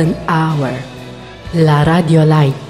Golden Hour, la radio light.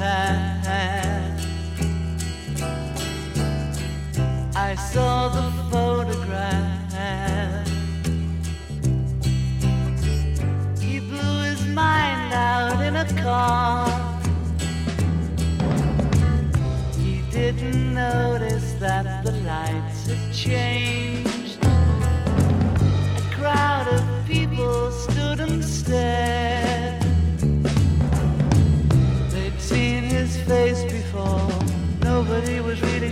I saw the photograph. He blew his mind out in a car. He didn't notice that the lights had changed. A crowd of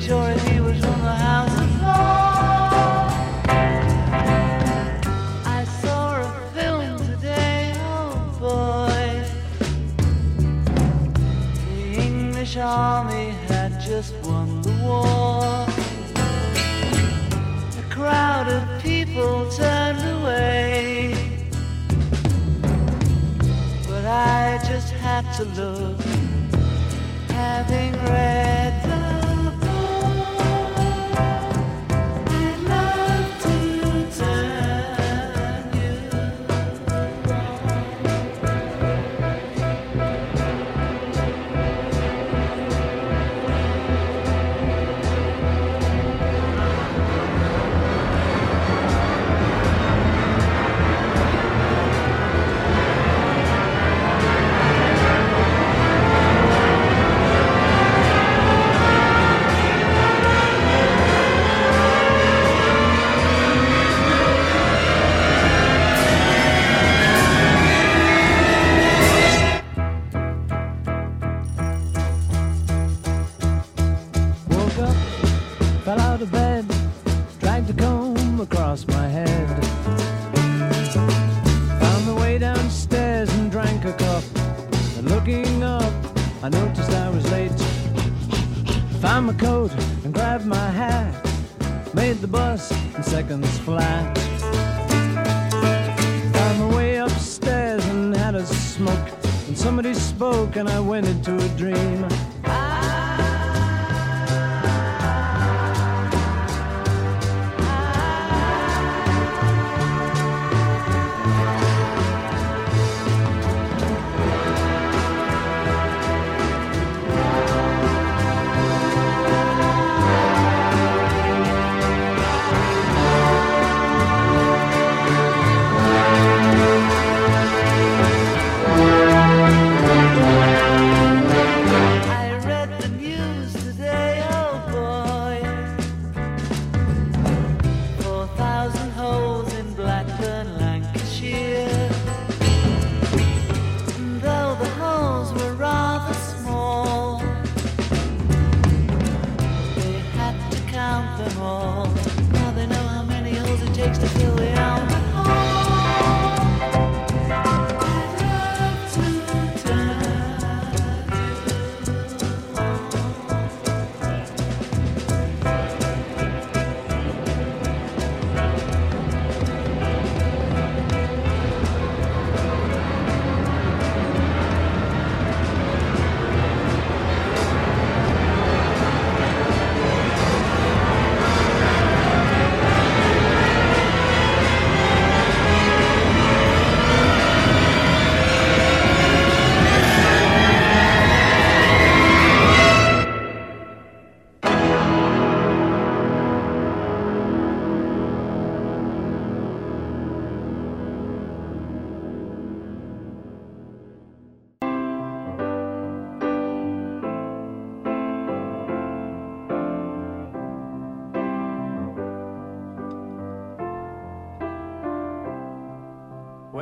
sure he was from the house of I saw a film today, oh boy. The English army had just won the war. A crowd of people turned away. But I just had to look, having read Looking up, I noticed I was late. Found my coat and grabbed my hat. Made the bus in seconds flat. Found my way upstairs and had a smoke. And somebody spoke and I went into a dream.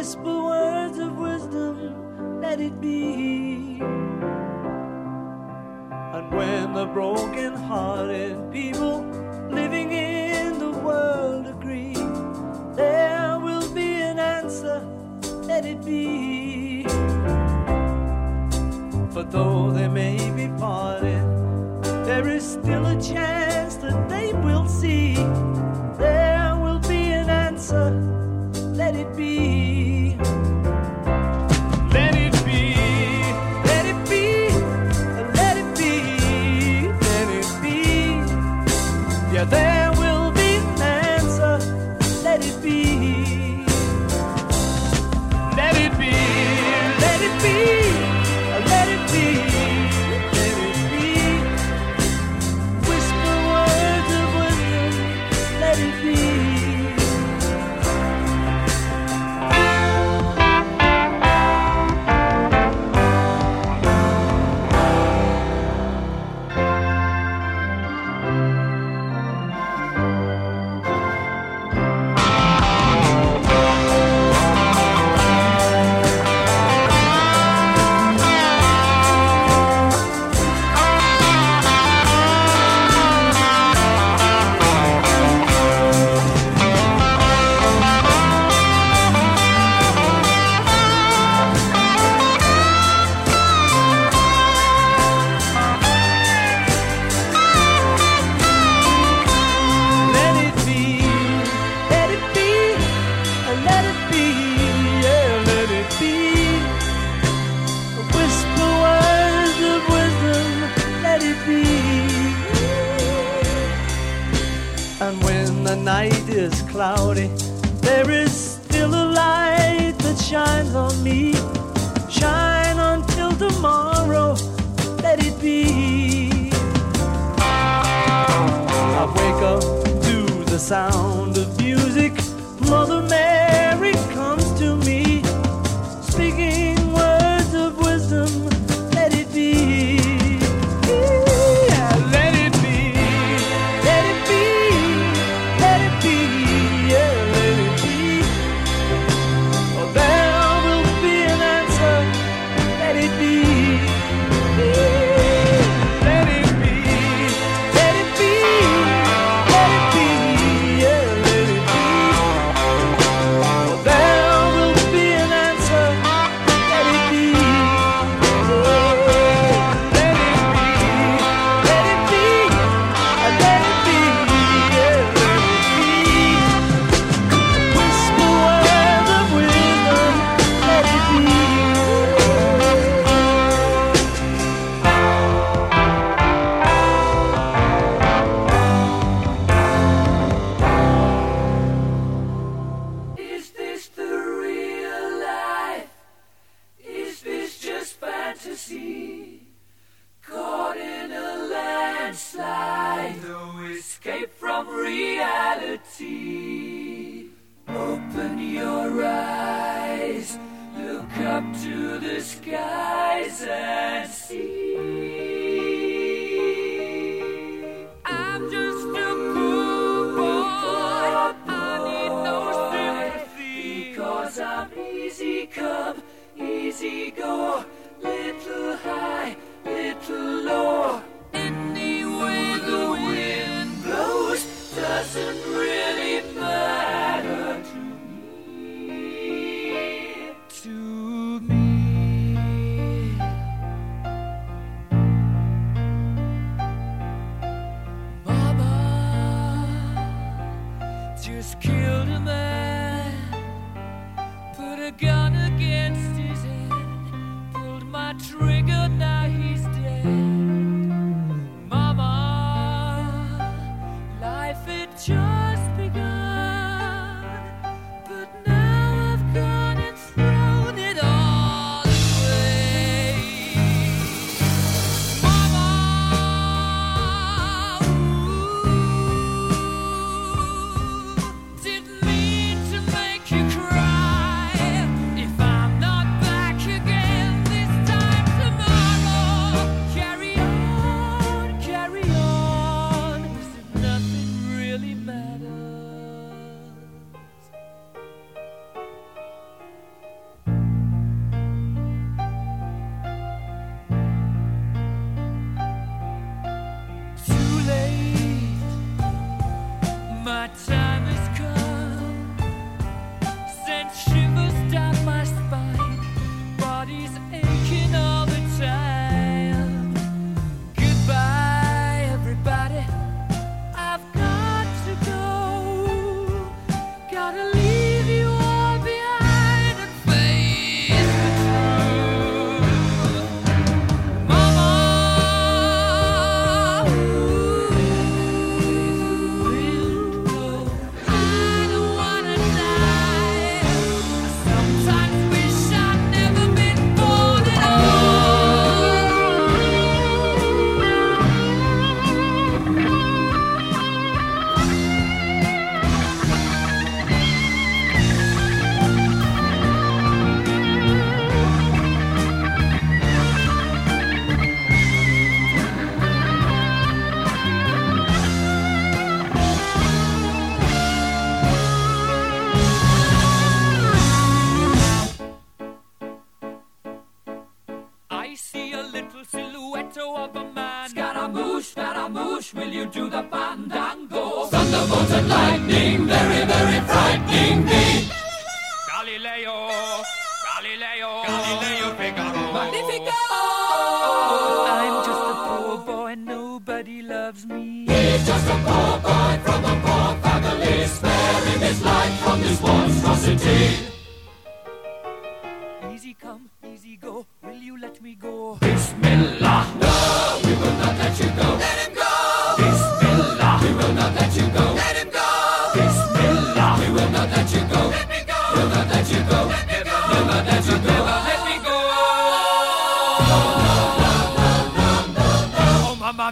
whisper words of wisdom, let it be. And when the broken hearted people sound.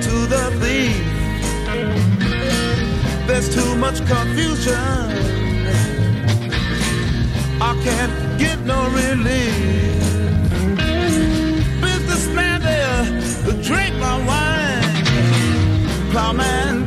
to the thief, There's too much confusion. I can't get no relief. Businessman there, drink my wine. Plowman